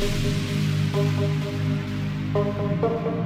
Thank you.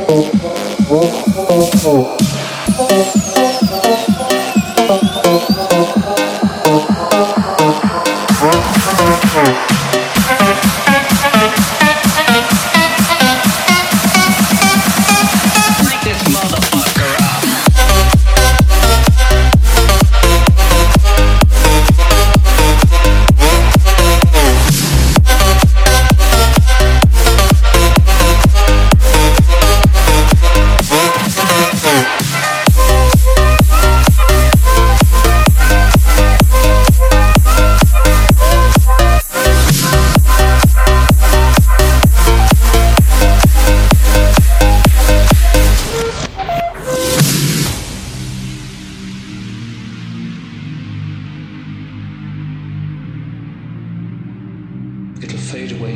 Oh, oh, oh, oh.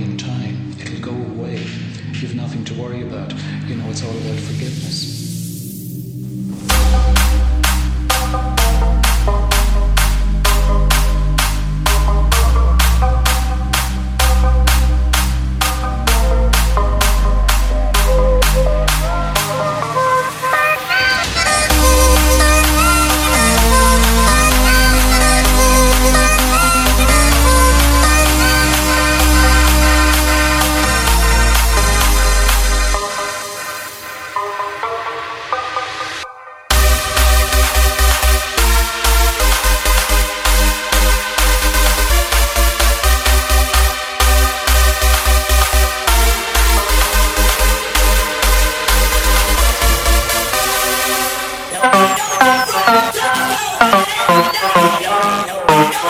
in time. It'll go away. You've nothing to worry about. You know, it's all about forgiveness.